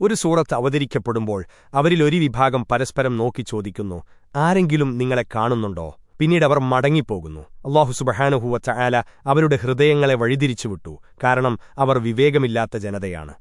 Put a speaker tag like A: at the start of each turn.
A: ഒരു സൂറത്ത് അവതരിക്കപ്പെടുമ്പോൾ അവരിലൊരു വിഭാഗം പരസ്പരം നോക്കി ചോദിക്കുന്നു ആരെങ്കിലും നിങ്ങളെ കാണുന്നുണ്ടോ? പിന്നീട് അവർ മടങ്ങിപ്പോകുന്നു. അള്ളാഹു സുബഹാനുഹൂവച്ച ചായാല അവരുടെ ഹൃദയങ്ങളെ വഴിതിരിച്ചുവിട്ടു കാരണം അവർ വിവേകമില്ലാത്ത ജനതയാണ്.